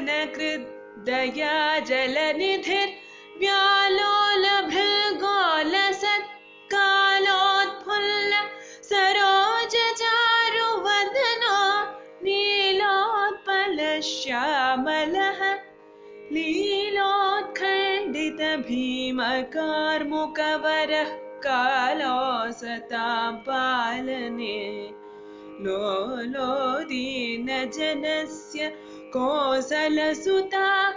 जनकृद्दया जलनिधिर्व्यालोलभृगोलसत्कालोत्फुल्ल सरोजचारुवदनो नीलोत्पलश्यामलः लीलोत्खण्डितभीमकार्मुकवरः कालोऽसतां पालने लोलो दीनजनस्य कोसलसुता